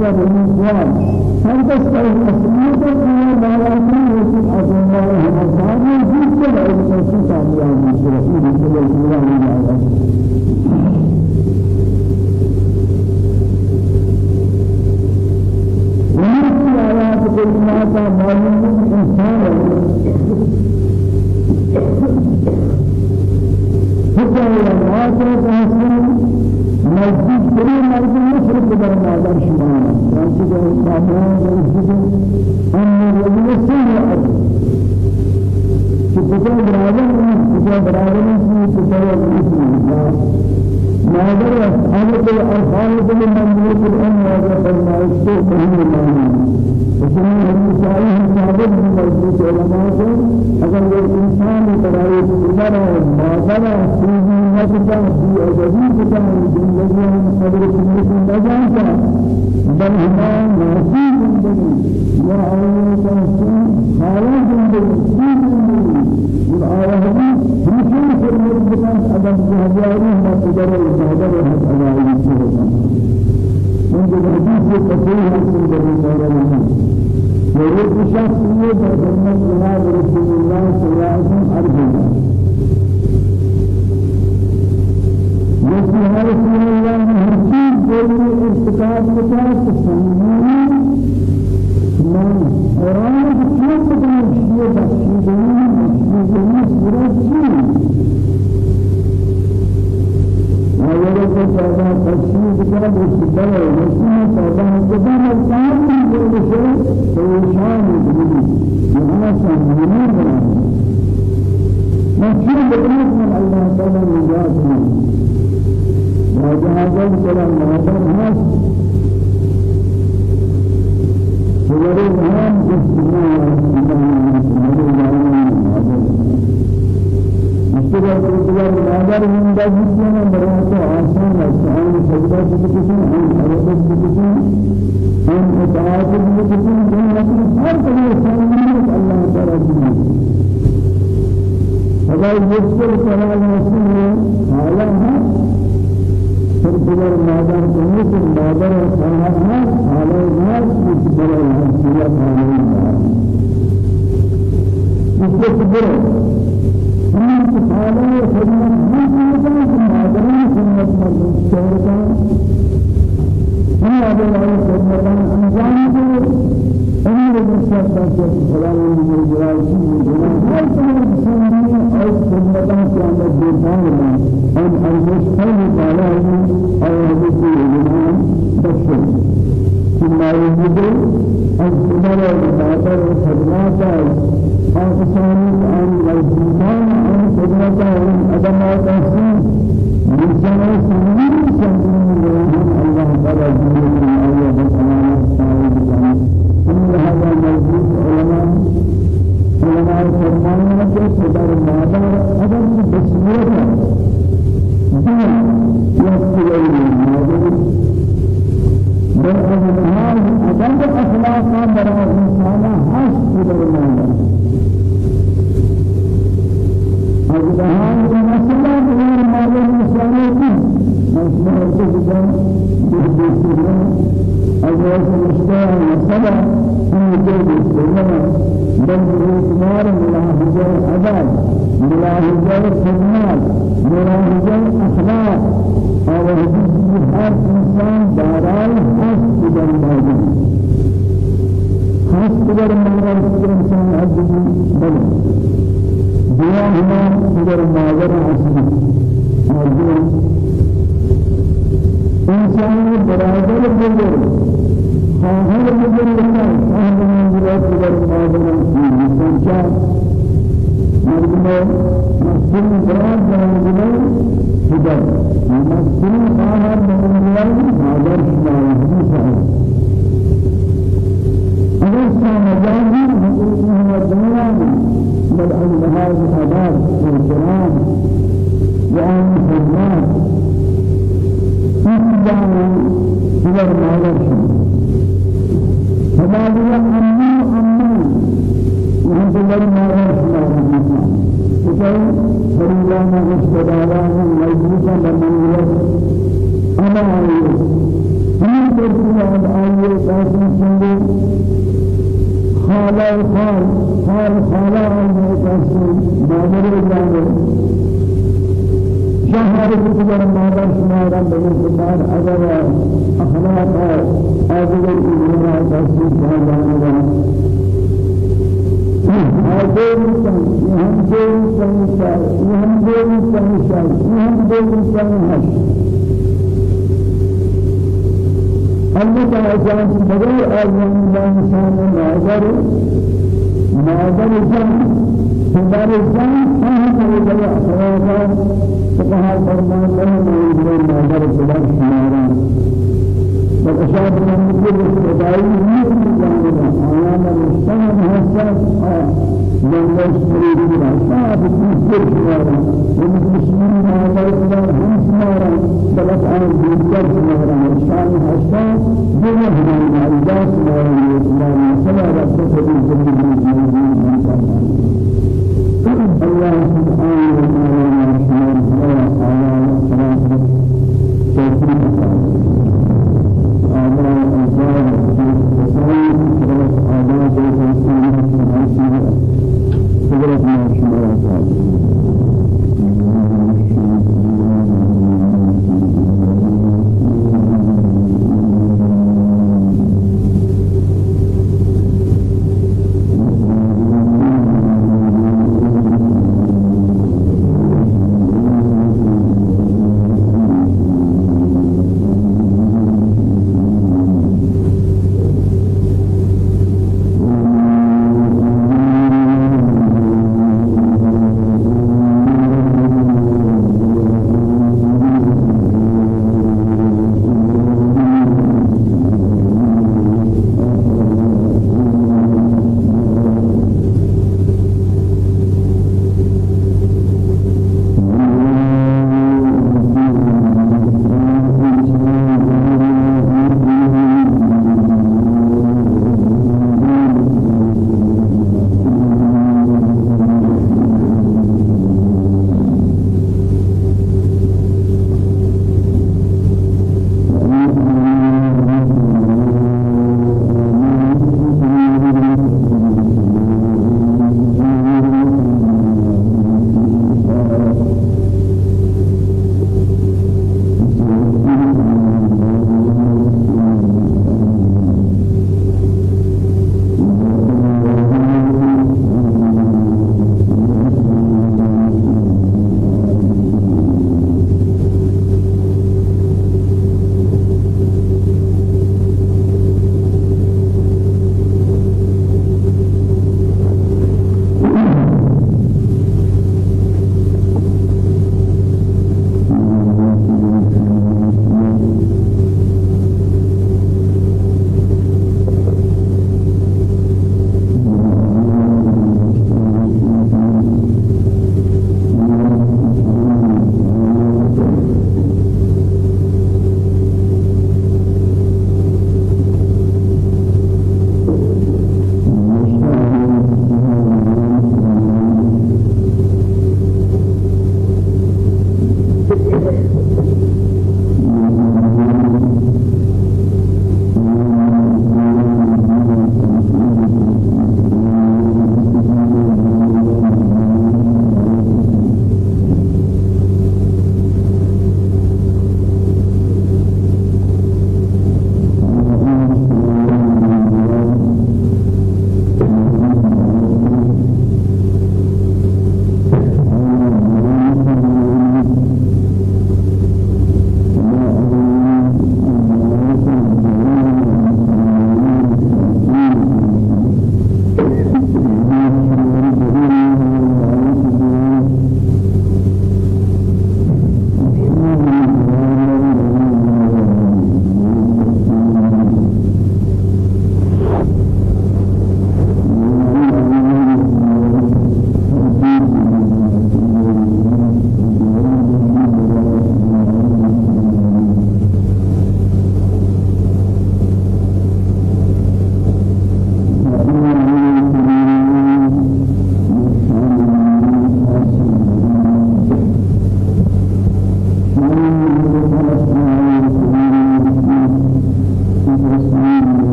إلى بالنسوان هل تستوي أسمية ما يكون يكون أسماء المصاب يجب كل أسماء كاملة من سورة كل الجوار من ومن آيات كلمات معلوم إنسان حكم الله تعالى نزدیک ترین مرد مشرق در مادر شما. وانچه که سامان درسته ان رجل سیء که کجا برادر کجا برادر نیست کجا نیست مادر حالت الخالق من مملوك الأم وهذا فرمائش تو کہیں نہیں اسمه ہم سائے ثابت مجلس علماء اگر وہ انسان ترائی عمر مادر سیدی نجدا في أجدي بتاع الزندگی قدر سنت نجانتا بل هما نصیب زندگی یا آیه تنسیم حالا زندگی سید زندگی اور آیه ہمیشہ فرمت بکن ادب جہجاری ما قدر الجهدر حد ادائی چهتا من جو حدیث یہ تصویر حاصل کرنے والا ہے یہ شخص یہ در جناب رسول اللہ صلی اللہ علیہ وسلم نسيها رسول الله هرشيد قولي ارتكاب بتاعت تسميني ما قرآن بسيط بتاعت شيء بسيطين بسيطين سورة شيء ويرى كذا تفسير بتاعت بسيطة كذا كذا مكان من كل شيء فيشان بني يعني سميني ما شيء بتاعت من الله تعالى نجاتنا وجهازن كلام مادر هاس سجدة بكتين أن حركة بكتين أن إطاعة بكتين جن لكن هر كل سامي الله تعالى جل فلا يذكر كلام رسول الله فرقدر مادر جنس مادر سنها على الناس مجبر الهمسية على الناس مستقبل هم المستقبل سلام من الجلال سيدنا هل تمر سنة أو خدمة كانت بيتان أن أرجش خير تعالى أو هذه الإمام بشر ثم يجب أن تمر المادر خدمات آفسان عن في جيد السلام بل بالإثمار ملاحظة الأدب ملاحظة الخدمات ملاحظة الأخلاق. أو هذه هر إنسان دارای حس در موجود حس در موجود إنسان عزيز بل دعا هنا در موجود حسن موجود إنسان برادر بزرگ. بزرگ کن خواهر منزلات مادر إنسان چار مردم مسلم براد منزل هدر مسلم خواهر منزل مادر شمال حدیث ہے اگر سامجانی حقوقی و دنیا بل انها الاداب والكرام وان خدمات جان سور مالر فبعدها أمي أمي وهم سور مالر فكي فريلانا استدارانا مجلسا بمنزلة أنا عليه من ترتيب آية قاسم سنده خالا خال خال خالا آية قاسم مادر جانب شهر كتبر مادر شمارا بني سمار أجر أجر الإيمان قاسم جانب هذين هم دين سنشار هم دين سنشار هم دين سنهاش الله تعالى بغير أيام الله إنسان ناظر ناظر جن سبار جن هم بغير أخوات فقها فرمان الله ناظر سبار شمارا فأشهد أن كل سبعين من جانبا أيام الإسلام حسن من يشتري بنا صعب تنسر شمارا والمسلمين على الله هم شمارا بلد عن الجنجر شمارا الشام حسن جنه من العزاء شمارا الإسلام سمارا تسد الجنة الله سبحانه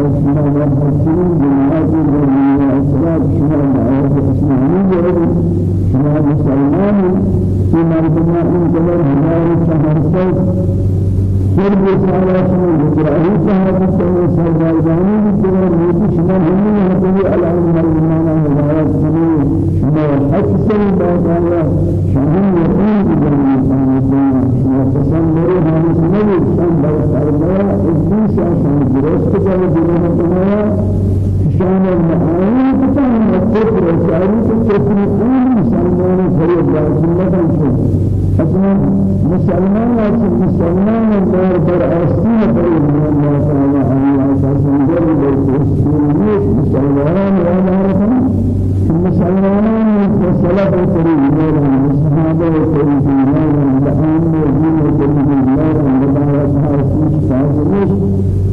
اسماء المرسلين بالناس والدنيا اسرار شما دعوات اسماء شما مسلمان في مرضنا ان قدر هدايه شهر سر رسالة إسرائيل صحابة سر سردارجاني بسر موت شما همي هتوي على المرمانا هدايات سمي شما حق سر بازايا شما يقين بجاني سامسان شما تسمري هاني سمي شما بسردارجاني إبليسا شما درست جاني جنوه تنايا شان المعاني بتاعنا الكفر الشعبي الكفر الأولي سلمان فريد رسول الله اپنا مسلمان اس مسلمان دور در اصل پر اللہ تعالی اللہ کا سنجر در کوشش مسلمان و عارفان مسلمان کو صلاۃ و کریم اور صحابہ و کریم ایمان و دین و دین و کریم ایمان و دعا و صحابہ کی سازش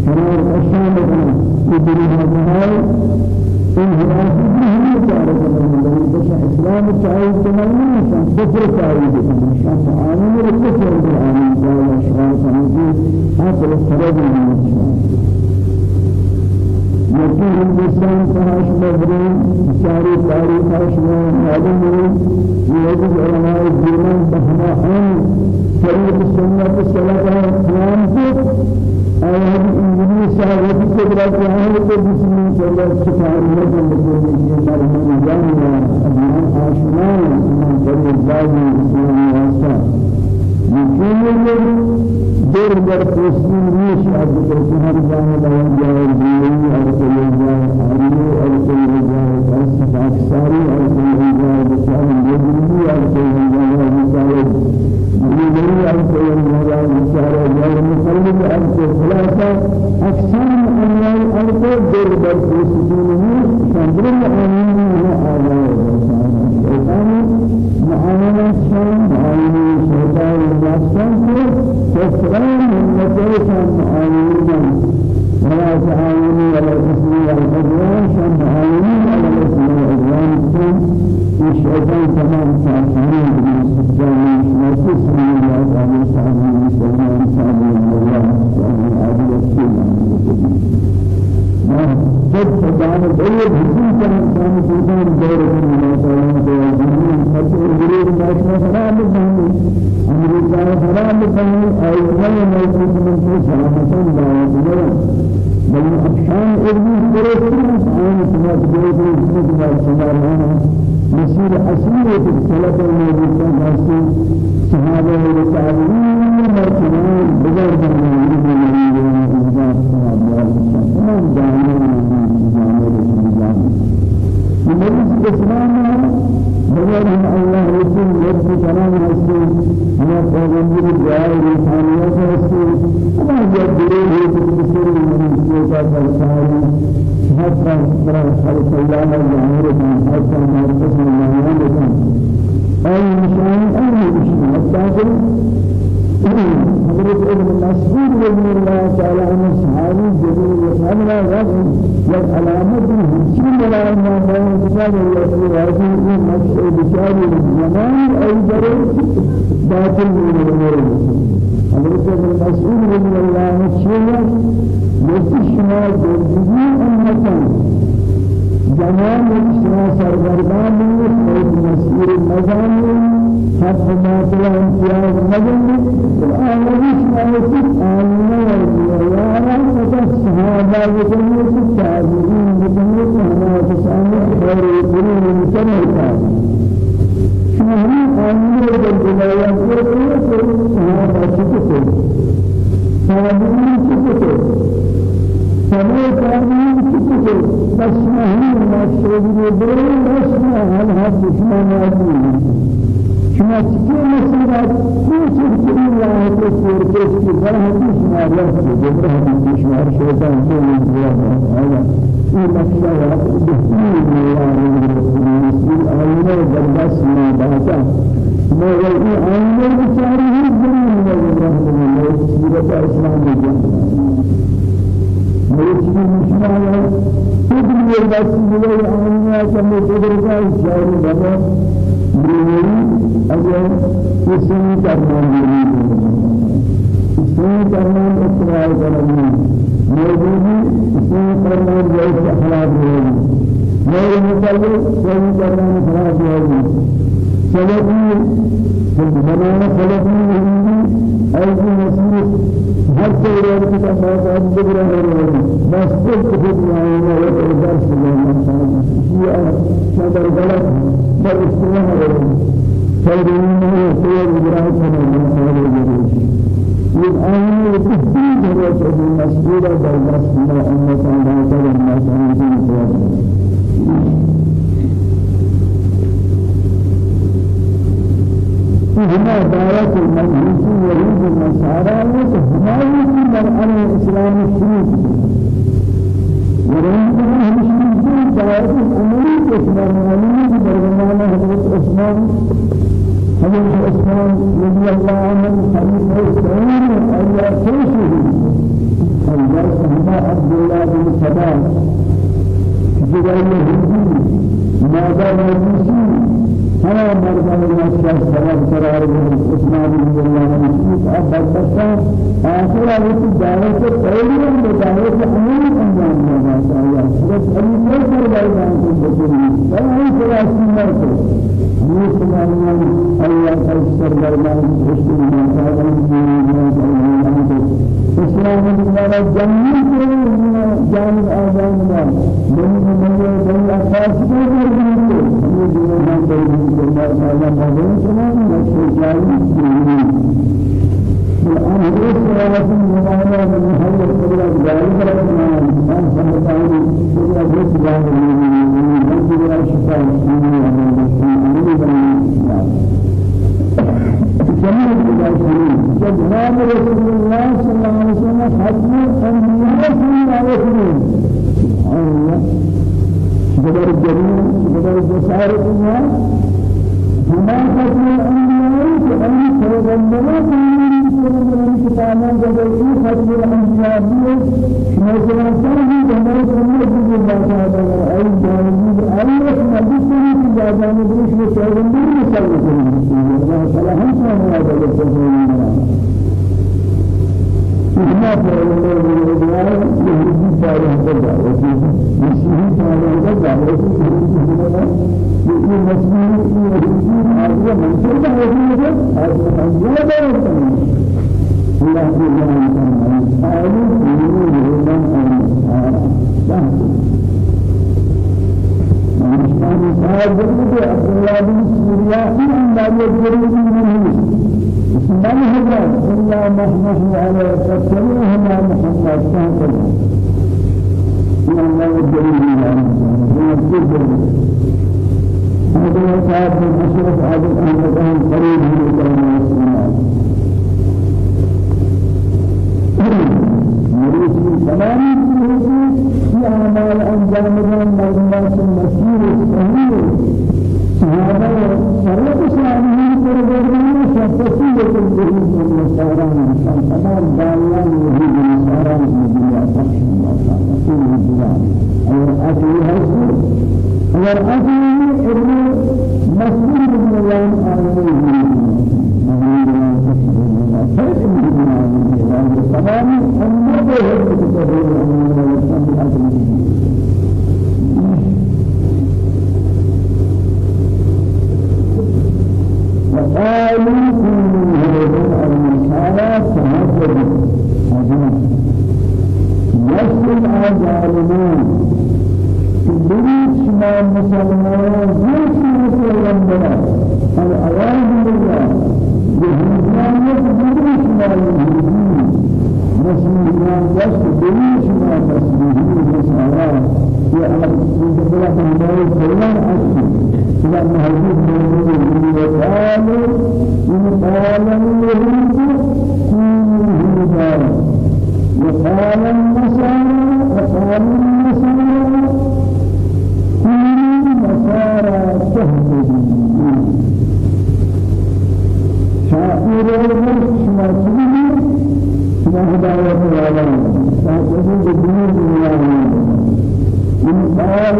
ہر اشیاء میں یہ دنیا این حراسی کی ہمیں چارے کرنا لگی بشا اسلام چاہیے استعمال نہیں شان کفر چاہیے دیکھنا شان تعامل اور کفر اور آمین جالا شغال سمجھے حاصل سرد نہیں شان یکی ہندوستان تحاش مبرو ساری تاریخ آشنا معلوم ہے یہ ایک علماء دیمان بہما ان طریق سنت صلاح اسلام کو أيام إنجليز شاهد قدرة يعني تجسم شجر سكان لكن بقول شيء مرحوم جانا أبنا عاشنا من قبل زادي من واسع يمكن دور در فلسطين ليش عبد الرحمن جانا دوام جاي بيوي أركل جاي أريو أركل جاي بس أكساري أركل جاي بس أنا بيجي باطل من الأمور حضرت ابن مسعود رضي الله عنه شيئا يستشمال جلدي أمة جمال الشنا سرگردان سيد مسير المزامين حق ما تلا امتياز مجل الآن شما يسد آمنا ويارا فتح صحابة وكمية التابعين وكمية صحابة تسامي خير القرون المتمركة شما هم آمنا بالبلايات وكمية صحابة شكتر تابعين شكتر سمع تابعين شكتر بس هم ما شغل بدري بس ما هم هذا شما ما شما چیزی مثلا کوچ چیزی لا ہے کہ کوچ کی طرح ہے شما لا ہے جبر ہے شما شیطان سے نہیں ہے یہ مسئلہ ہے برداشت ما باتا ما یہ آئینہ بیچارے ہی زمین میں رحمت اللہ سورۃ اسلام میں میری چیز مشما ہے خود یہ بس یہ آئینہ کا میں قدرت کا جاری بنا میری اگر اسمی کرمان میری اسمی کرمان اقرار کرنی موجودی اسمی کرمان جائز اخلاق ہوگی میرے مطلب اسمی کرمان خراب ہوگی سببی زمانہ سببی ہوگی ایسی نصیب ہر سے روز کی بات آج بگرہ ہوگی بس کل خود آئینہ و درس لینا یہ شادر غلط بل استواء ہوگی فإنه خير إبراهيم من إبراهيم الآن يكفي درجة المسجد بالمسجد أن تعالى المسجد هما دعوة المجلس يريد النصارى وهما يريد على الإسلام الشريف ورين المسلمين دعوة الأمور الإسلام الأمور برغمان حضرت عثمان. حضرت عثمان رضي الله عنه خليفة الثاني أيها سيشه الله سبحانه عبد الله بن سبا جبال الهندي. ماذا مجلسي. هنا مرضى الناس سبب قرار عثمان رضي الله عنه أبد بسا آخر وقت دعوة قولي من دعوة أمور أنجام الله تعالى سبب أمور كيف رضي عنه بجري فلا يسرع سنة مسلمان الله أكبر برمان مسلم إسلام الله جميع جانب آذان الله من من من أساس كبير من من جنوب من الله تعالى من سلام نشر جانب الآن هو سلامة المعنى من هذا الكلام ذلك الرحمن أن سبحانه وتعالى يسلم من من من الشفاء من جميع الجاهلين جناب رسول الله صلى الله عليه وسلم حجم الأنبياء صلى الله عليه وسلم. الله. جبر الجميل جبر الجسار الدنيا. فما حجم الأنبياء فأن پیغمبرات من كتابا جبر حجم الأنبياء مثلا سرهم جبر الأنبياء جبر جانب أي مدرسة جبر مدرسة پیغمبر مسلم فلا هم كانوا هذا التسليم إجماع سيما فرمان الرجال يهودي فارغ بدأ مسيحي فارغ بدأ يقول مسيحي يهودي هذا من شرط هذا هذا من شرط هذا الله سبحانه وتعالى قالوا من يهودان من صاحب عبد الله بن سوريا إن الله يجري منه من هو إلا محمد على فسلمه محمد وسلم. إن الله منه هذا صاحب المشرف هذا المكان قريب من مريض تمام في أعمال أنجام الناس المسير الصحيح هذا فرجعنا شخصية الجهود والنصارى تمام دالان يهود من الدنيا تحت الله رسول الله أو أتي هذا أو أتي ابن مسعود بن الله تمام أمة هي وقالوا كل هذه المسارات تهجر يسل الظالمون بليش ما مسلمان جيش مسلمان بنا الأعوذ بالله يهودانية بليش ما يهودين مسلمان بليش ما مسلمين مسلمان يا أهل الدنيا بلاد كلام إلى مهجود موجود وقالوا إن قال اليهود كونوا هودا وقال النصارى وقال النصارى نصارى تهتدون شاعر المسلمين ما هداية العالم تهتدون بدون دنيا إن قال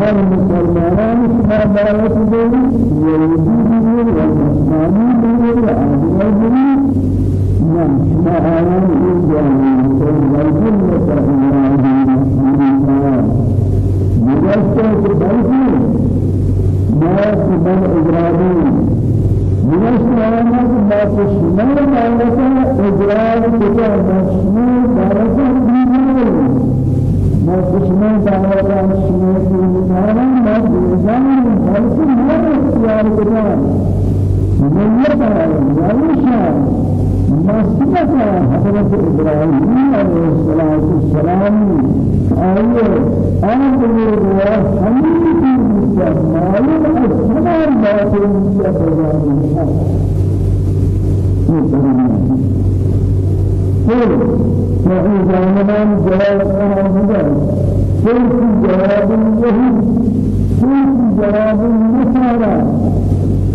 ما المسلمان ما بارك به واليهود والنصارى والأعراب من ما آيان إيجاد والجنة إبراهيم مجسد بيتي ما سبب إجرامي أنا ما تشمل دارك إجرام كذا مشمول دارك دينه ما تشمل دارك مشمول دينه ما بيجان بلك ما اختيار كذا من يتعلم يعيش مسجد حضرت إبراهيم عليه الصلاة والسلام آية آخر الرواية حميد المستقبل السماء باطل المستقبل قل فإذا من جواب قل في جواب اليهود في جواب النصارى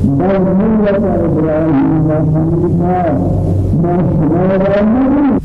بل ملة إبراهيم حنيفا ما شمال النبي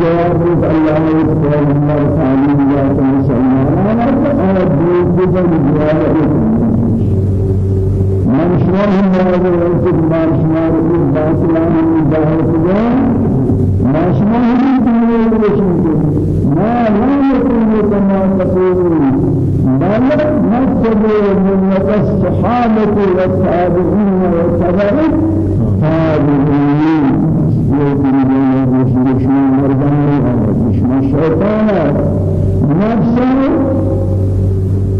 جواب الله سبحانه وتعالى لا تنسى على الدين بجواب من شمار هذا الوقت ما شمار الباطلان من ظاهر ما شمار الدنيا الوشيد ما لا يكون كما تقولون بل نتبع من الصحابة والتابعين والتابعين تابعين الشيطان نفسه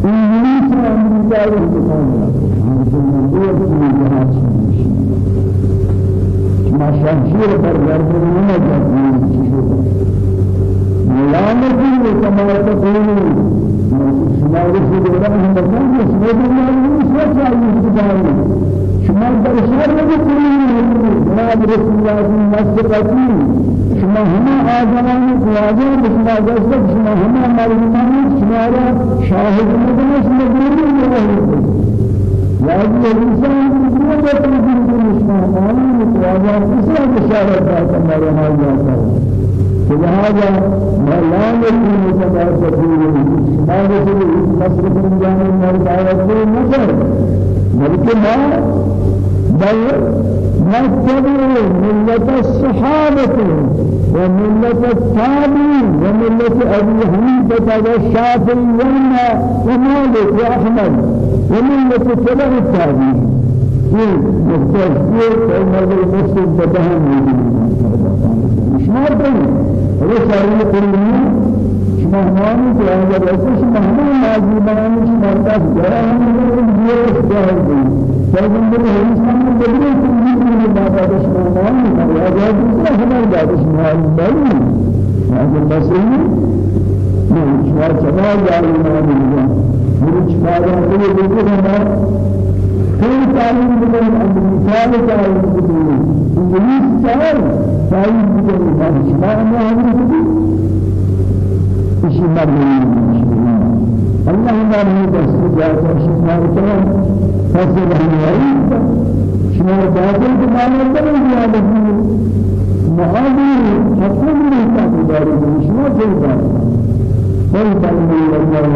إنجليز أمريكا والتابعين ما شمشیر پر گردن نمیاد ملامتی کما تقولون. شما رسول الله هم بسان شما الله شما چاہیے سبحان شما در شر بکنید جناب رسول الله مستقیم شما همه آزمان قواجه شما جذب شما همه معلومات شما را شاهد مدنش مدنی لازم الإنسان يكون يتوجه بالمشروع معلوم وهذا إسلام بشارة ذات مرة ما جاء فلهذا ما لا يكون كما تقول ما يقول مصرف من جانب كل نظر بلکہ ما بل نتبع ملة الصحابة وملة التابعين وملة أبي حنيفة والشافعي ومالك وأحمد ومن يتسبب التابعين یہ مختلف یہ نظر مسلم بدہم موجود شمار کریں وہ ساری قرآن شما ہمانی کہ اگر ایسے شما ہمیں نازی بنانے شما تاک جرا ہمیں یہ جاہر دیں فإذن الإنسان بدون تنجيب من بعد شما همانی کہ اگر دوسرا ہمیں بعد شما ہمانی هذا بسيط من شما چما جاری من مرچ کارا کوئی دیکھو نا کوئی تعلیم بدل مثال تعلیم بدل انگلیس چاہے تعلیم بدل شما ما ہم بدل اسی مرنے اللہ ہمارے دست جاتا شما کرم فضل ہماری شما داخل کے معنی بدل دیا لگی محاضر حکم نہیں کا گزارے شما چاہیے كيف من الله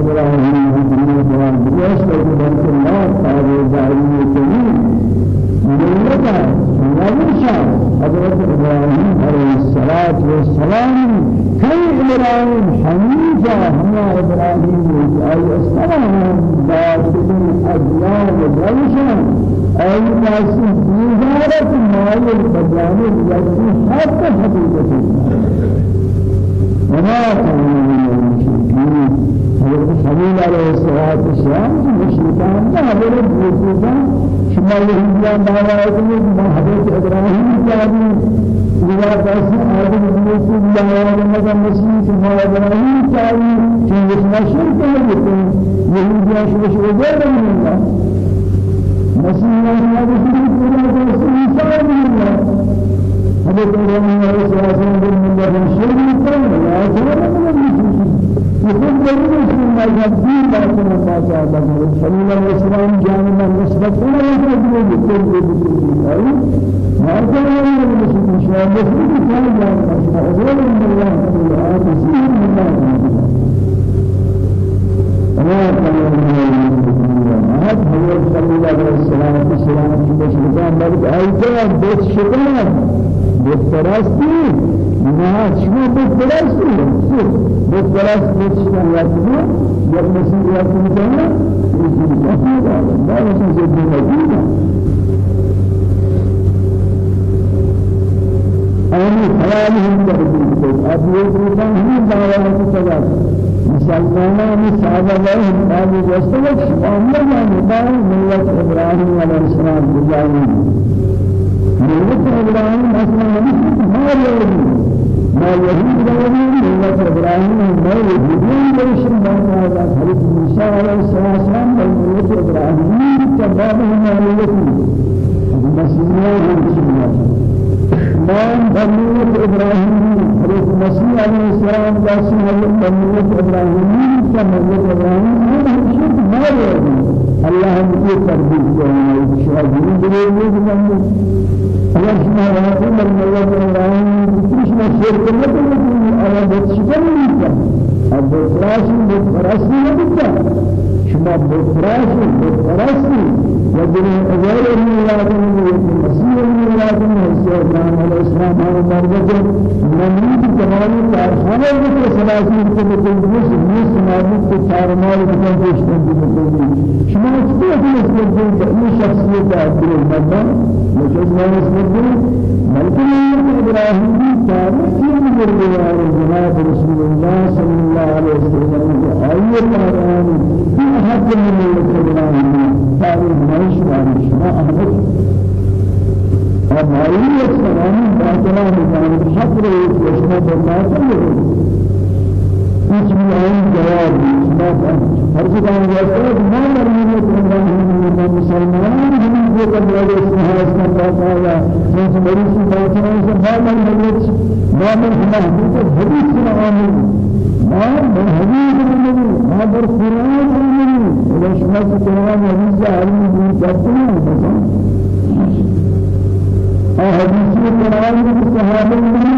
إبراهيم من الجواب يشهد بأن الله تعالى زعيم كريم ملة ونشا حضرت إبراهيم عليه الصلاة والسلام كي إبراهيم حنيفة هنا إبراهيم أي السلام داخل أديان ونشا أي ناس نزارة مال البيان التي حتى حقيقة. وما كان حضرت خليل عليه الصلاة والسلام مشركان ما بلد مشركان شما يهوديان دعواتهم ما حضرت إبراهيم جابي إذا بس آدم يوسف الله عليه مسيح شما إبراهيم جابي في يسمى شرك هذا يهوديان شو شو غير من الله مسيح الله عليه الصلاة والسلام حضرت إبراهيم عليه الصلاة والسلام من الله شرك لا شرك له يكون من الدين باطن الفاتحة بقول سليم الإسلام جانب النسبة كل يكون يكون يكون ما كان من المسلمين شاء مسلم كان جانب الأسماء من الله تعالى تسليم من الله هذا هو صلى الله عليه وسلم في سلام في بشران بل أيضا بيت شكرا بيت فراسي ما شو بيت فراسي بسرعت بسرعت ياتي جب مسيح ياتي مثلا لا يسمى زيد موجودة أنا خيالهم تقديم أبي يقولون هم دعوات سجاد مسلمان صحابة الله قالوا وسلك أمنا نبأ ملة إبراهيم عليه السلام بجانب ملة إبراهيم أصلا ما يوجد ما يهود بني ملة إبراهيم ما يهودين ليش ما هذا حديث موسى عليه السلام من ملة إبراهيم تبعهم ملة مسيحيين مسيحيين ما بني إبراهيم حديث مسيح عليه السلام جالس من ملة إبراهيم كملة إبراهيم هذا شيء ما يهودين الله مجھے تربیت کرنا شاہدین دلیل میں بننے اللہ شما راضی من نہیں کیا اب فراشی بہت فراشی نہیں کیا شما بہت فراشی بہت فراشی وجن اجر من مسیح من لازم ہے اسلام علیہ السلام اور مرد من تمام کارخانہ کے سلاسل کے مطابق یہ سماجی کے چار مال کے پیش شما شما اسم الدين أي شخصية عبد المدن ما اسم الدين ممكن إبراهيم في رواية جناب رسول الله صلى الله عليه وسلم أي قرآن في أحد من الإبراهيم تاريخ ما يشمع شما أحمد أمائية سلام باطلا من حق رئيس وشما بالله هیچ میان جواب هر چیزی جواب ما مرمي من مسلمان هم قبل الاستهاس کا پایا جس بڑی سی بات ہے کہ ما ملت ما من حدیث حدیث سنوان ما من حدیث من ما در قرآن من ولا شمس قرآن حدیث علم دین کرتے ہیں حدیث قرآن کے صحابہ من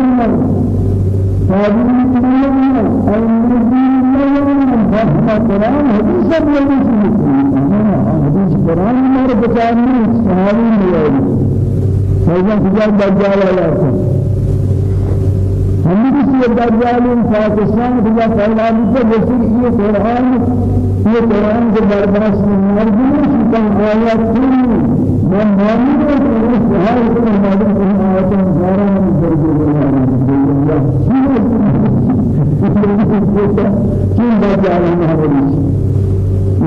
كلهم المؤمنين لهم فهم القرآن حديث بلغة حديث القرآن مر بكامل صحابي مياه فإذا كجال دجال على هم بھی دجال پاکستان کا پہلا بھی جیسے یہ قرآن یہ قرآن کے برداشت میں مرجو شکن آیات کلی من مامور کو اس حال کو معلوم کرنا آیات ہزاروں میں درجے كم دجال هذا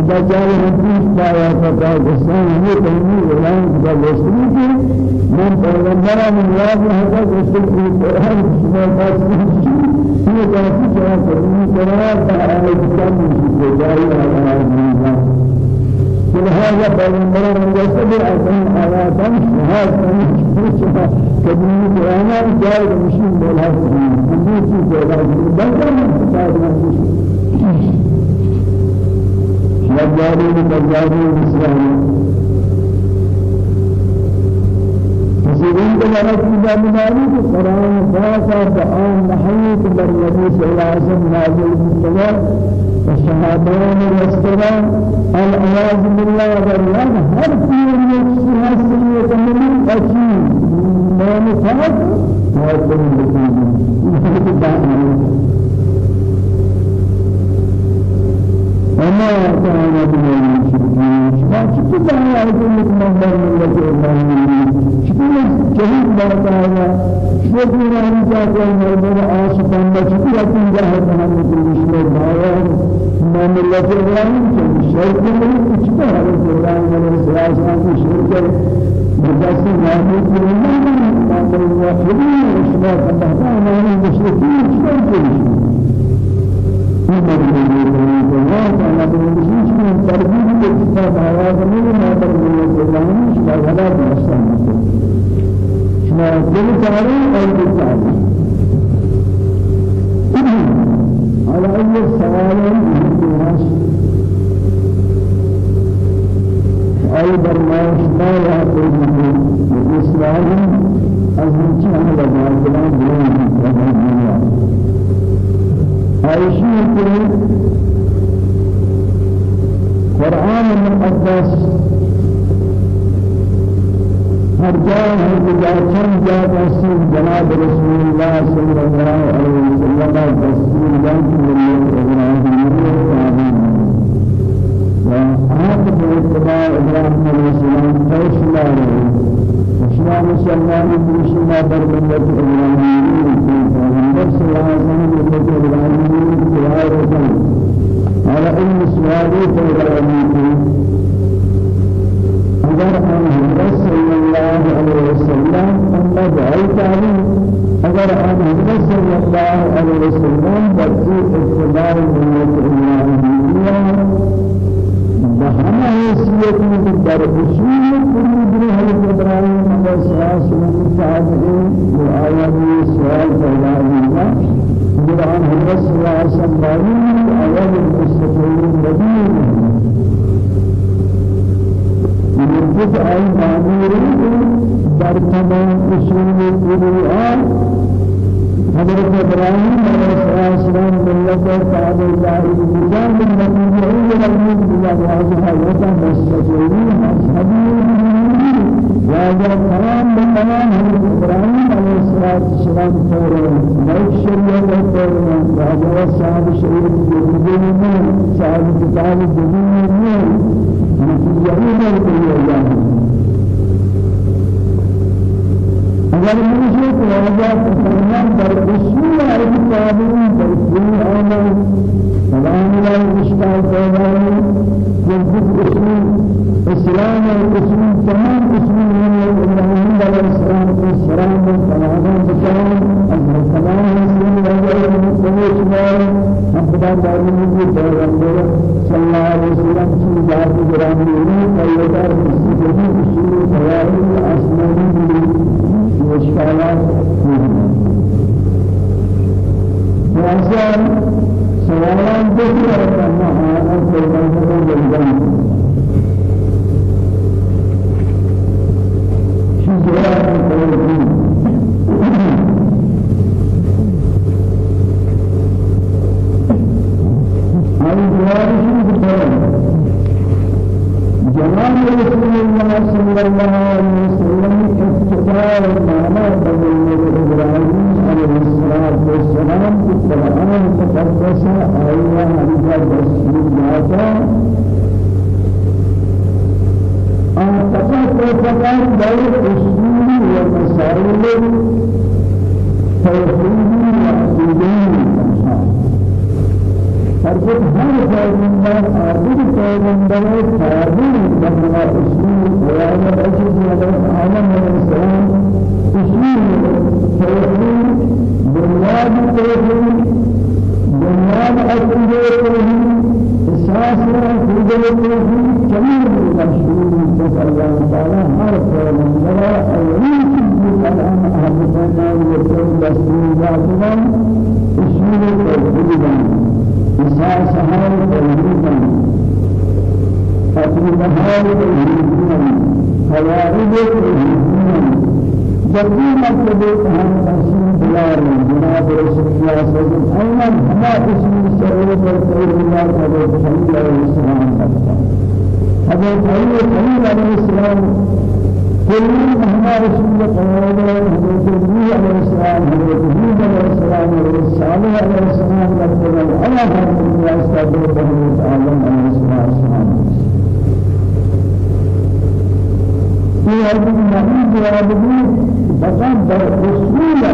دجال ربيش بايا فتا جسان هي تهمي اعلان دجالستني كي من پیغمبر من الله هذا رسول في القرآن شما باسم هي كافي جواب کرنی قرار تعالى كتاب من جاي على هذا لهذا پیغمبر من جسد اعظم آيات شهادة كبير قرآن جاي مشين بلا كبير شيء بلا بل من شهادة مشين شجاري بجاري إسرائيل فسيرين كما كتاب مالي القرآن فاسا فآن نحيي كبر النبي صلى الله عليه وسلم نازل بالسلام الشهادان والسلام العياذ بالله والله هر شيء يكسي حسنية من أكيد ما نفعل ما يكون وما كان من المشركين شكت على المنبر من وجه الله شكت جهود ما كان شكت عن ذاك المنبر آسفان ما شكت أكون جاهد محمد المشرك ما من الله إبراهيم شرك من شكت على إبراهيم عليه السلام شرك بجاس نعمت من ما من الموحدين وشباب الله ما من المشركين شرك أنا بنشيش من تربية الكتاب آيات من ما تربية الإسلام شما هذا بأسلام شما دل تعالى أو تعالى على أي سؤال الناس أي برنامج ما يعطيه الإسلام أزمتي أنا بجانب الدنيا عايشين قرآن المقدس هر جاء هر جاء كم جاء تسير جناب رسول الله صلى الله عليه وسلم تسير جنب من إبراهيم وآخر باتباع إبراهيم عليه السلام فيشلا وشلا مسلمان بشلا بربندت إبراهيم في صلى الله عليه وسلم إبراهيم في آية على أن سؤالي فإبراهيم أجر أن صلى الله عليه وسلم أما جعلت عليه أجر محمد صلى الله عليه وسلم بچی اتباع ملت الإلهية بهما حیثیت میں در اصول کلی بری حضرت ابراہیم علیہ السلام التابعین جو آیات سوال پیدا ہوا حضرت صلی اللہ علیہ وسلم من آئی معمولی در تمام اصول القرآن حضرت إبراهيم عليه السلام ملت تعالى الله بجان النبي النبي بلا واجه وتا مستجيبين مذهبي واجه تمام تمام حضرت إبراهيم عليه السلام فورا نيك شريعة فورا واجه صاحب شريعة الدين صاحب كتاب الدين نتيجة الله اگر مجھے تو آجا فرمان در اصول عربی تابعین در اصول آمال سلام اللہ اشکال پیدا ہے جنبت اصول اسلام اصول تمام اصول من ابراہیم علیہ السلام کے سلام و سلام بچان از تمام اصول وجہ سمجھ میں ہم خدا تعالی کی پیغمبر صلی اللہ علیہ وسلم کی ذات گرامی ہے پیدا اصول اصول سوائے آسمانی إشكالات وأسأل سوالا ذكر كما أنا في المنطقة الجنة شو جواب هذا جواب رسول الله صلى الله Amen. تلميذا خوارج جبري مكتب هم تسليم بلار جناب رسول الله صلى الله عليه وسلم أيضا هما اسم سرور والخير الله حضرت خليل عليه السلام حضرت خليل عليه السلام كل مهما رسول الله حضرت نبي عليه السلام حضرت هود عليه السلام حضرت صالح عليه السلام لقد الله الله استغفر حضرت آدم عليه السلام هذه المعين جوابه فقط در رسولا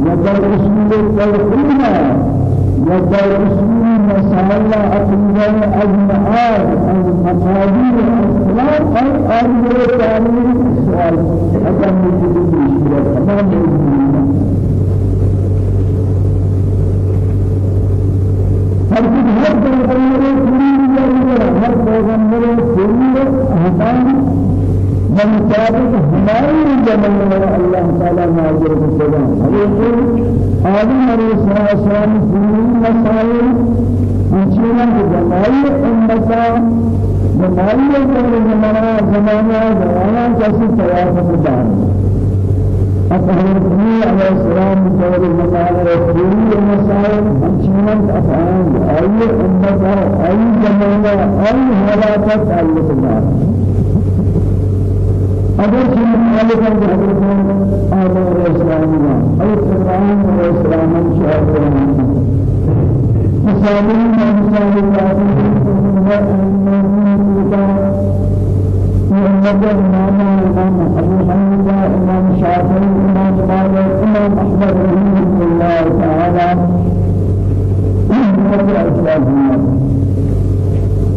ودر رسول التوحيد ودر رسول مسائل عقيدة أجمعات المقادير الإسلام أي أمر تعليم السؤال أكم من الإشكال تمام هر تعالی نازل کرتا ہے آدم علیہ السلام دینی مسائل انچینا کی جماعی أمتا جماعی زمانہ زمانہ زمانہ جیسی تیار دار أفهم عليه السلام بقول المسائل الدينية المسائل انچینا أفعال أي أمتا أي زمانہ أي حالات تعلق دار اگر چه مخالف ہے حضرت آدم علیہ السلام اور ابراہیم علیہ السلام شاہد کرنا مسالین و مسالین محمد امام امام ابو حنیفہ امام شافعی امام مالک امام احمد رحمه الله تعالى من الاسلام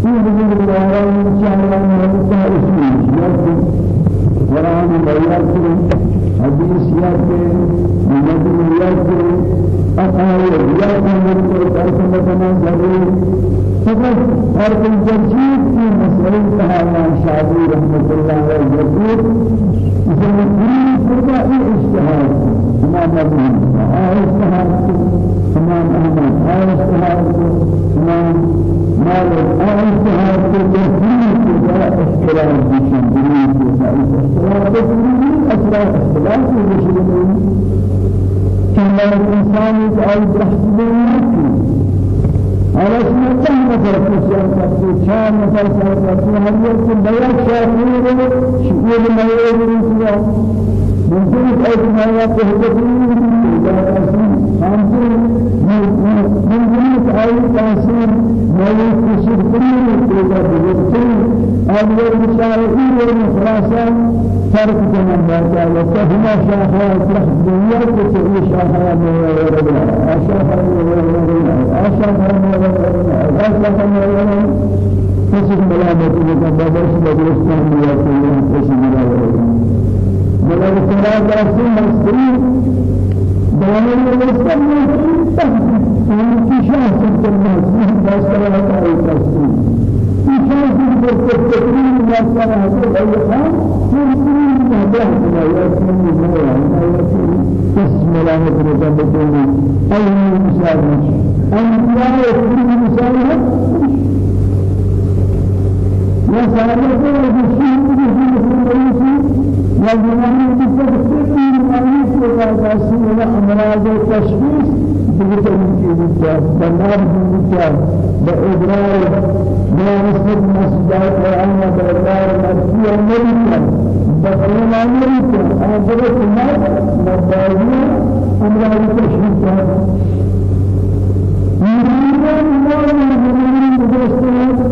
في ذكر الله ان شاء الله من قرآن بيان حدیث یا کہ نبی یا کہ اقاوی یا کہ مجھے ترسم بنا ضرور فقط ہر کوئی ترجیح کی مسئلہ کہا شادی رحمت اللہ علیہ وسلم اسے پوری فرقہ اجتہاد امام ابن اجتہاد امام احمد اجتہاد امام مالك اجتهاد في تفسير اختلاف في الدين اختلاف في الدين اختلاف في الدين كما الانسان يتعود بحسبه على اسم كم نفر كسر كسر شان نفر كسر كسر هل يكون بيان شاكير شكور ما يريد ممكن أن ما يكون إذا كسر خمسة ممكن أي كسر ما يكسر كل إذا بيكسر أول مشاهير ومخلاصا فرق جنان باجا وكهما شاخا فرح الدنيا كسر شاخا ما يريد أشاخا ما يريد أشاخا ما يريد أشاخا ما يريد كسر ملامة لكن بدرس بدرستان يا كلهم كسر ملامة ملامة كلام رسول مسلم دائما مستمر شخص الناس بس كلام تعالى كسر في شخص التكريم ما كان هذا أيها مسلم ما كان لا يكون بسم الله الرحمن الرحيم أي مثال أنبياء يكون مثال يا سامع والجماعة بتفسير والتفسير والأمراض والتشخيص بجتمع الإنسان بنار الإنسان بإدراك بنسبة مسجد وعنا بإدراك مرسية ملكة بقينا ملكة أجرت الناس مبادئ أمراض التشخيص يريدون الله من المؤمنين بجسد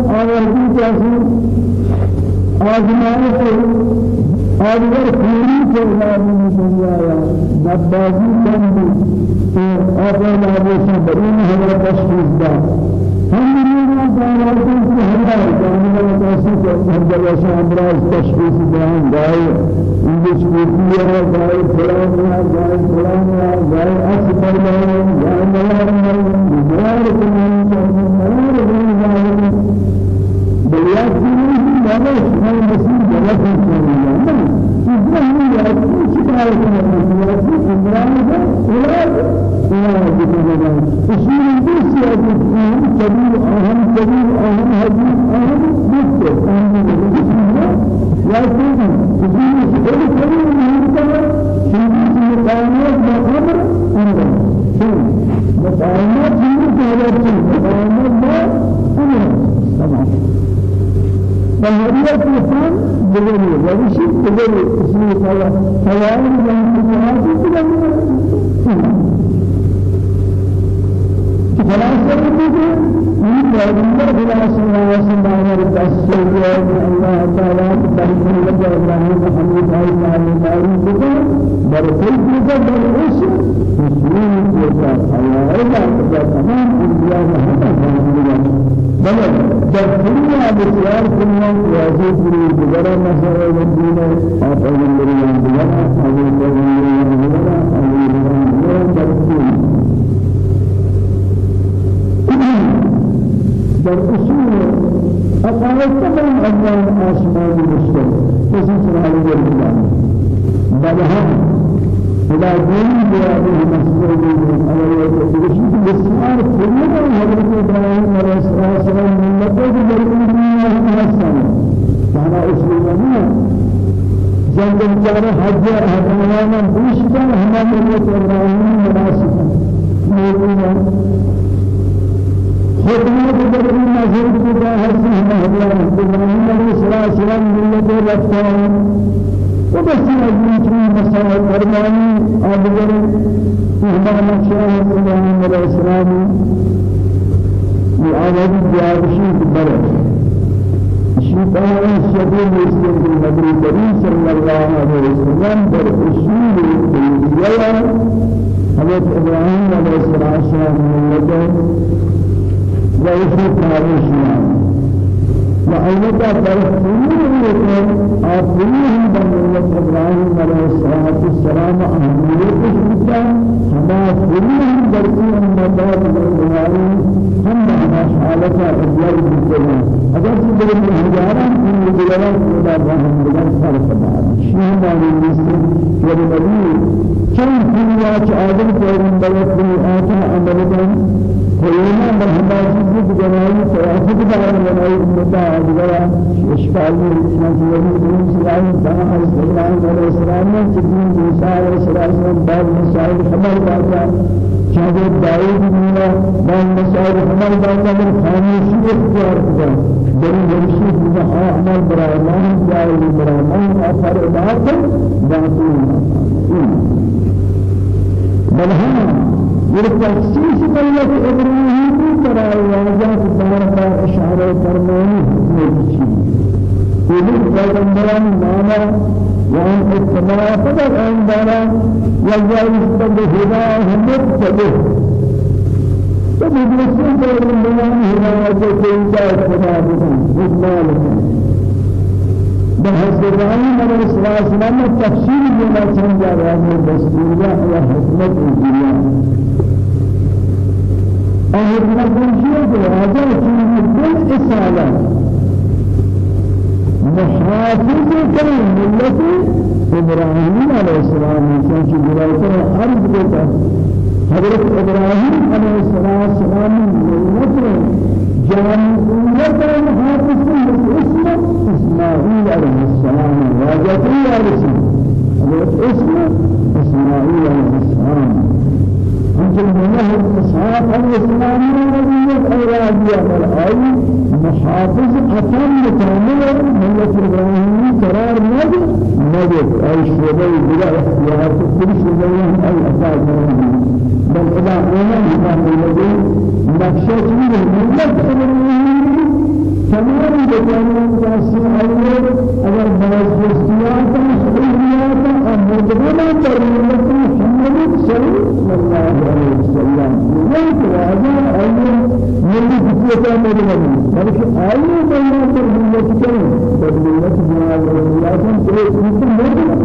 آوازي تأثير آزمائه آدگر سے نامی دنیا یا نبازی کندی تو آقا لابوسا برین ہمارا تشخیص دا ہم دنیا داناتی سے ہمارا جانبا کیسے کہ ہم جلسہ امراض تشخیص بیان گائے انگلش کوٹی ہے گائے فلان ہے گائے فلان ہے گائے اصبر ہے گائے ملار ہے ملار کمان ہے أولاد بكذا أصول الدين سياسي كبير أهم كبير أهم هدي أهم مكتب أهم يأتي أصول الدين كبير مهمة شيء مقامات مقامر أمر شيء مقامات شيء مقامات ما أمر تمام فهذه الإنسان بغير ورشي بغير اسمه فلا فوائد من الجهات بغير خلاصة بيجي من الله خلاصة الله سبحانه وتعالى الله تعالى بارك الله إبراهيم محمد عليه وسلم بارك بركة بيجي بركة مسلم بيجي الله إلا تمام الدنيا محمد بل در دنیا بسیار دنیا واجب بری دیگر مسائل الدین آپ اگر بریان دیگر اگر بریان دیگر اگر در اصول اقامت تمام أموال آسمان مشترك كسي سرعه الجنة بل هم إلى دين بهذه المسجد على الوجه بسمار كلنا حضرت إبراهيم عليه السلام من لقد جريمة الله حسن كان أسلوبنا جنگ الجار حج هدانا بوشتا هما ملت إبراهيم مناسبا نورنا خدمت بدر نظر بدا حسن هدانا إبراهيم عليه السلام ملت رفتان وبس أجل مسائل فرماني أبدر إهمال الشاه الله عليه السلام لأول جابشي ببرد شفاء الشديد يسلم النبي الكريم صلى الله عليه وسلم در أصول الدنيا حضرت إبراهيم عليه السلام من ويشرف عليه السلام وأيضا ترسمون لكم آخرين بملة إبراهيم عليه الصلاة السلام أهمية الشتاء هما كلهم درسين المدار والمعاري هم هما حالة إبلاغ بالجنة أجل سيدنا الهجارة من الجلالات ولا بهم بلان فرق بعض شيء ما نسل والنبي كم كل آدم كريم بلد من آتا أمرنا كلنا مهما چیزی بجنایی سیاست دارن بنایی امتا آدگرا اشکالی نزولی دین سلام تمام ابراهیم علیه السلام نے چیزیں موسی علیہ السلام بعد مسائل خبر داتا چاہے داؤد نے بعد مسائل خبر داتا من خاموشی اختیار کیا بری ورشی بنا اعمال برائمان جائل برائمان اثر عبادت باطل بل هم والتخصيص ملة إبراهيم ترى واجهة دار إشارة فرماني نجشي يقول پیغمبران مانا وان اتباع فقط ان دارا وجائز بند هدایت همت تبه تو مدرسے پیغمبران هدایت انجا اتباع بکن اجمال بحثرانی من الإسلام تفسير بما راز دستوریا یا حکمت انجیلیہ أهل المدرسة هذا كل إسالة محافظ كل ملة إبراهيم عليه السلام. كان جلاله أرض بيتا حضرت إبراهيم عليه السلام ملة جامعية محافظ اسمه إسماعيل عليه السلام اسمه إسماعيل عليه السلام. أنت الله إسحاق الإسلام ونبيك أولادية والآي محافظ أتم كامل ملة إبراهيم قرار نجد نجد أي شبه بلا اختيار كل شبه أي أفعال بل إذا أنا إمام الذي نقشة ملة إبراهيم تمام بجانب تاسع أول أگر بعض جزئيات مسؤوليات أمودنا محمد صلى الله عليه وسلم لذلك راجع أول من بقية مدينة بلكي أول بيان ترميم كذا ترميم جناب الله كذا مثل مدينة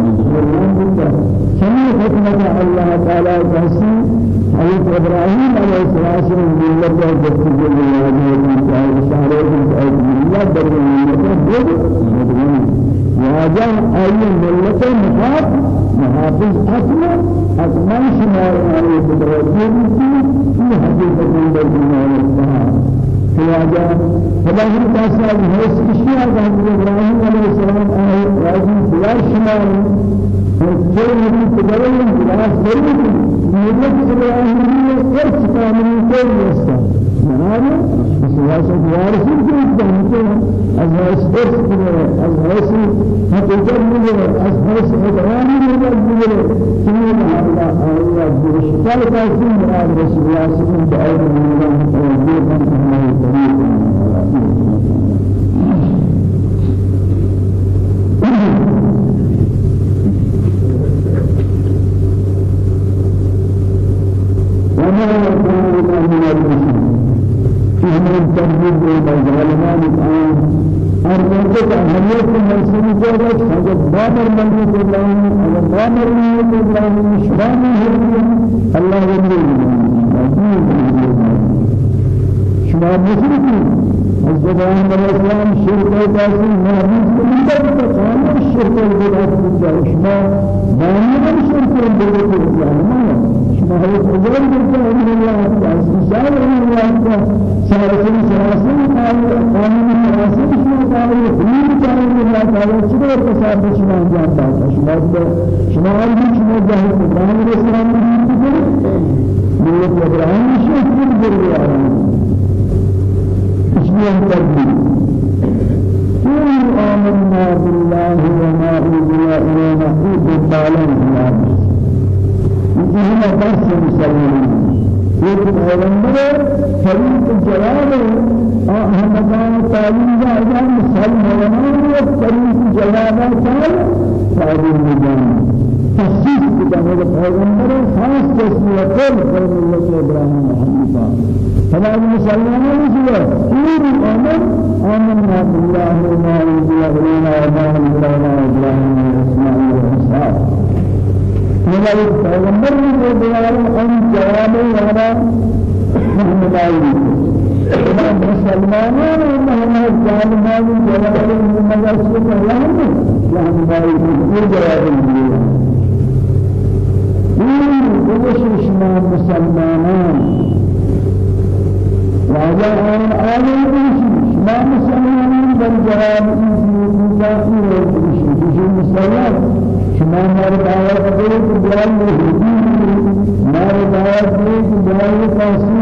سمي حكمة الله تعالى تحسين حضرت إبراهيم عليه السلام من الله جل وعلا شهر الله در ملت بود واجه أي ملت محاف محافظ أسمى أسمى شمار عليه بدرجين في حقيقة من الدنيا فواجه فلاهم تاسع هيس إشياء عن إبراهيم عليه السلام آية راجل بلا شمار جو نبي تدرون بلا سيد ملت إبراهيم فرس كامل كل يستا معناه سياسة از هاش درس كده از هاش حقيقة از هاش إدرام كده كده كده الله الله جل شكال كاسين مراد رسول الله صلى الله الله شبان الله يملك شبان مسلم الزبان الإسلام شرك وقاسم ناموس من ذلك قام الشرك والبدعة شبان بامر الشرك والبدعة الإسلام ما هو أجر بالله من الله تعالى سال من الله سارسين چرا اتصال شما انجام داد شما به شما هیچ شما جهت ابراهیم رسولان میگید میگه ابراهیم شکر بری آدم اسمی هم تبدیل آمنا بالله وما أنزل إلينا إلا الضالين بالله يجيهم بس مسلمين يجب أولمبر فريق الجلال أحمدان تعليم جاء جاء مسلم ولمان یک سریسی جوابا چاہل صحابی مجان تحسیس کتابه پیغمبر خاص تسمیه قول قول ملت ابراهیم حنیفا فلاج مسلمان رسول پوری عمر آمنا بالله وما انزل الينا وما انزل إلى إبراهيم واسماعيل واسحاق. ملائک پیغمبر نے دعا ان جواب والا محمد علی مسلمانان محمد جواب محمد صلی اللہ علیہ وسلم یہ جواب یہ شما مسلمانان راجع آن آل شما مسلمانان در جواب این چیزی مسلمان شما ہمارے دعوت دے کہ بیان ہمارے دعوت دے کہ بیان قاسم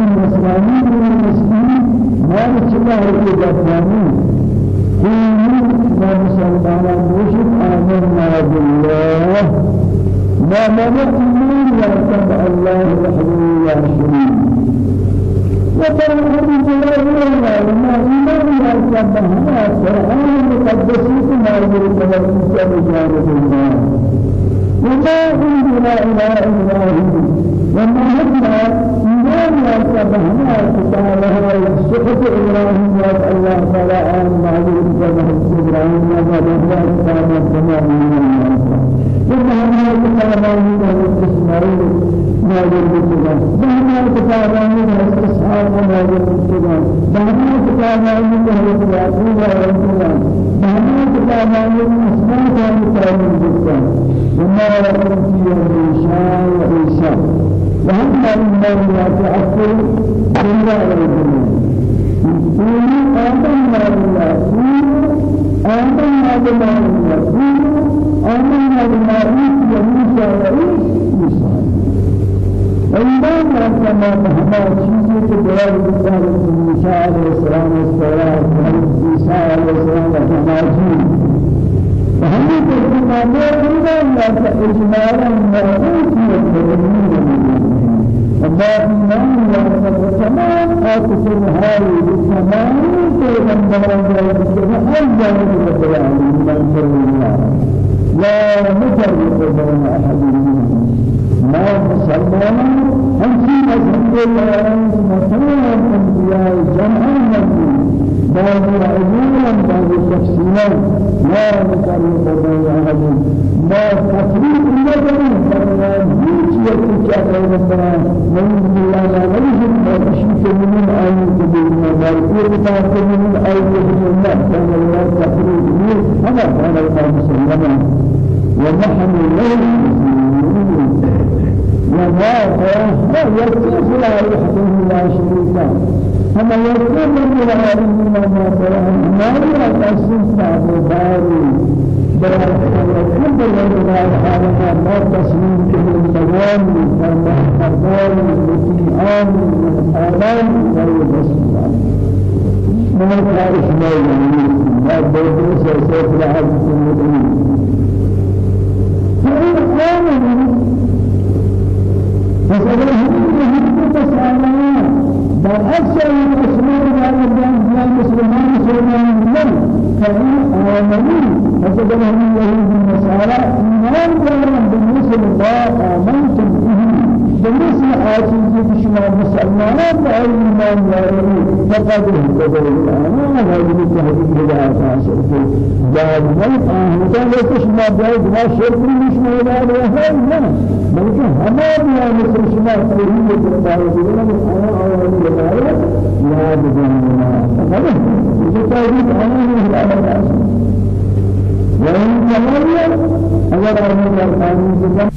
ہے کہ جاپانی كل مسلمان مشرك آمنا بالله ما منع من يرتب الله وحده لا شريك وتوحد جلاله وما إيمان يرتب هذا القرآن المقدس ما يرتب بجانب الله وما عند لا إله إلا هو وما هدنا إيمان يتبهنا كتابها الصحف إبراهيم الله تعالى آل معلوم كما إبراهيم يا الله تعالى كما وما هدنا كتابها من إسماعيل ما يريدنا وما كتابها من إسحاق ما يريدنا وما كتابها من يعقوب ويريدنا وما كتابها من إسماعيل كان يريدنا وما أوتي عيسى وعيسى وهم من يتأكل إلا ربنا قولوا آمنا بالله قولوا آمنا بالله قولوا آمنا بما أوتي موسى وعيسى وإذا ما كما محمد چیزی که برای بسیار موسی علیه السلام استوار عیسی علیه السلام حماجی فهم ترجمة موجودة لا إجمالا موجود في الله إيمان يرتب تمام أكثر هاي تمام پیغمبر الله أجل رب العالمين من الله لا نفرق بين أحد منهم ما مسلمان هم في مذهب الله مثلا أنبياء جمعا بعض عجولا بعض تفصيلا لا نكرر بدون أحد ما تفريق نجم فرنا هيك يكتشف ربنا من الله لا نجم ما تشيك من أي كبير ما كتاب من أي كبير ما كان الله تفريق هذا كان الله مسلما ونحن له وما هو يكتشف لا يحكم لا شريك هم يقول من العالمين ما ترى ما هي تسليم داري برای الحمد لله حالها ما تسليم كل الدوام فما حضار مطيعان من آلام غير بسم ما تعرف ما بدرس سيف العبد المدين فإن آمنوا فسألهم تسألون بل أكثر المسلمين على الجان المسلمين مسلمان من فإن آمنوا فسببهم اليهود النصارى إيمان جارا بالنسبة الله آمنتم به. بالنسبة آتيجي شما مسلمانات بأي إيمان جارا فقد اهتدوا الآن هذه التهديد هداية حاصل جاد من آهدا ليس شما جاد ما شرك مش مولاد وهاي لا بلکہ ہمارے یہاں مثل شما ترہی ہے کہ أنا أول الآية لا بجنبنا فقال يتعرف عنه الأمر وإن كمان أجر أمر القانون